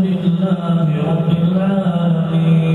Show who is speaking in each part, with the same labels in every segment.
Speaker 1: بين أيديهم ومن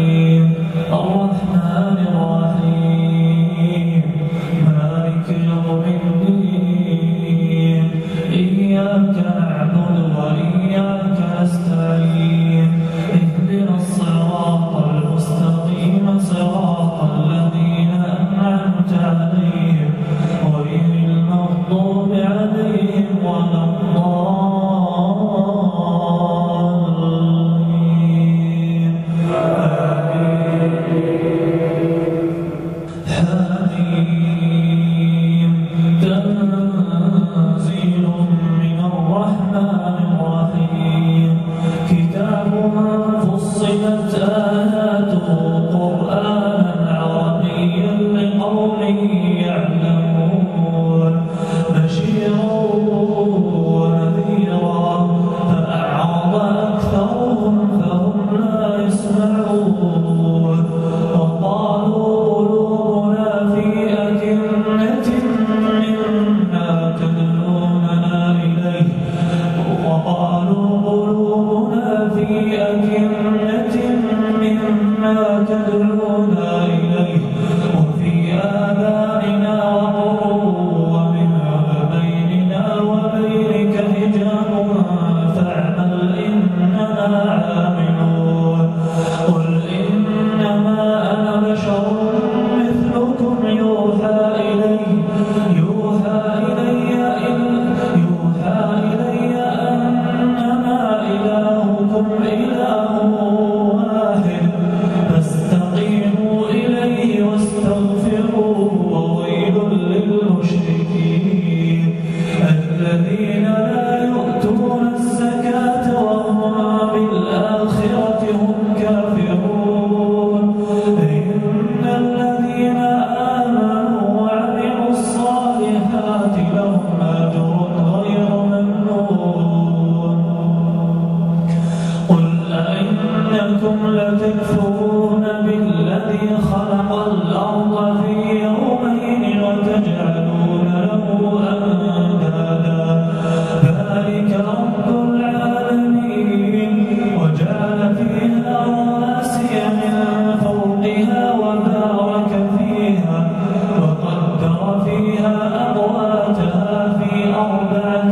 Speaker 1: خلفهم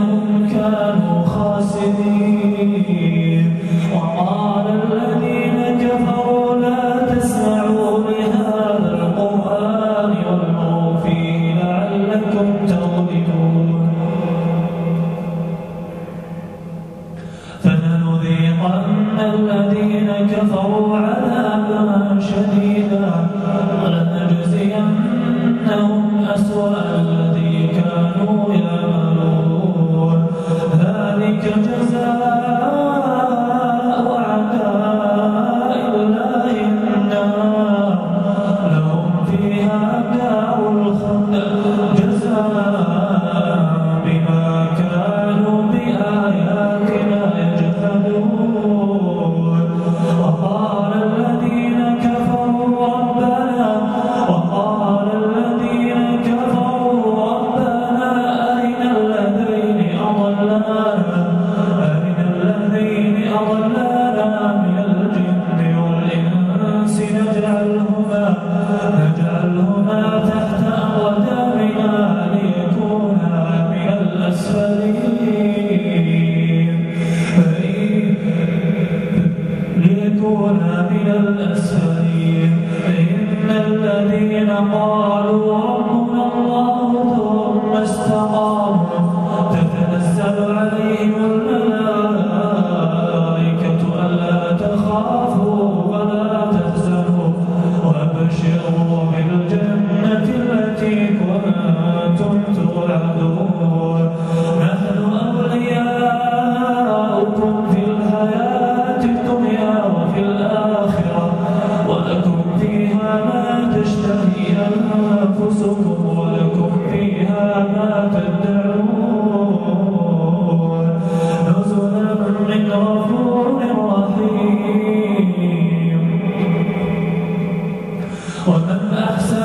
Speaker 1: كنتم توعدون Und dann nachts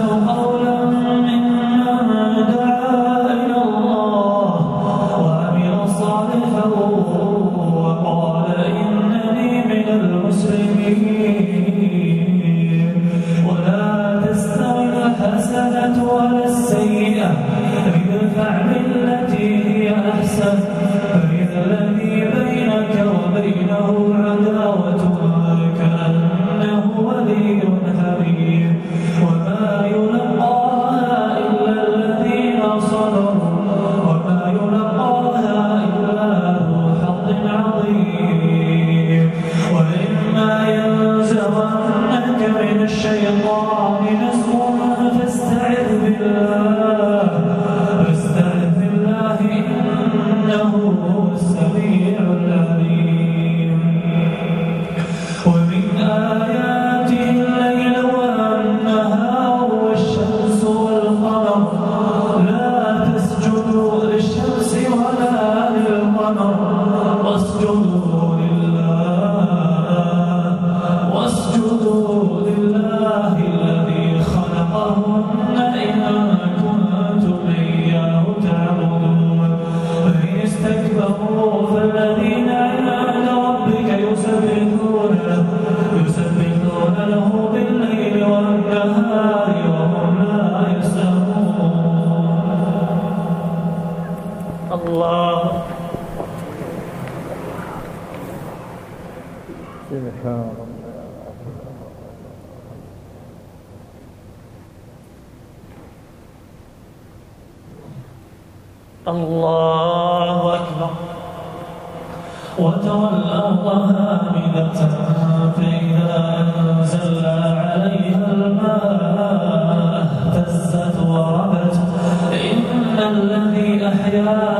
Speaker 1: الله.
Speaker 2: سبحان الله
Speaker 1: الله أكبر. وتولى الله هامدة فإذا أنزل عليها الماء اهتزت وربت. إن الذي أحياها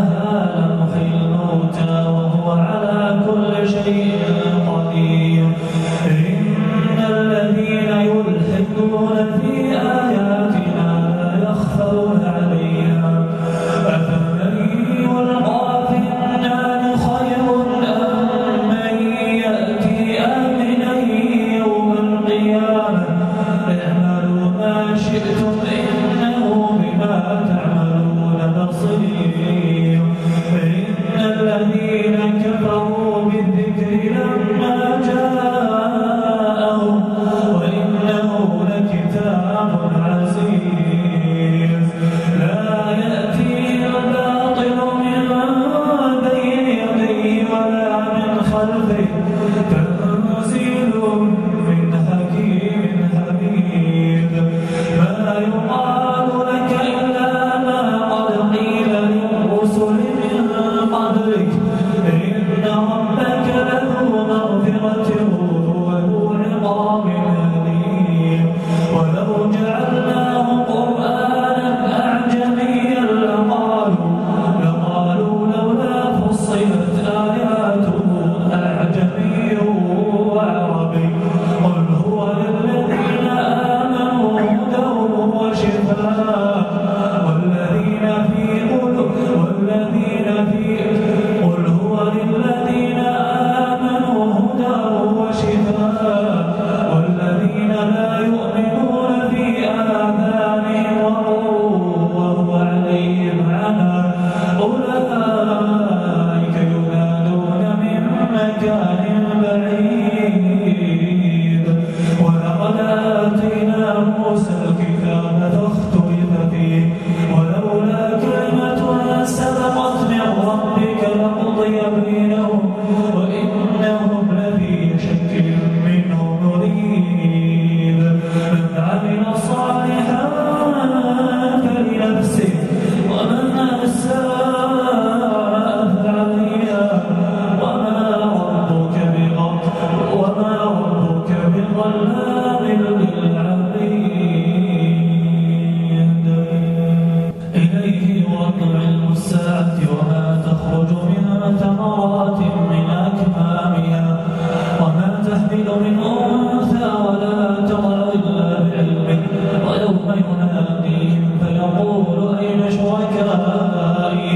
Speaker 1: ويقول أين شركائي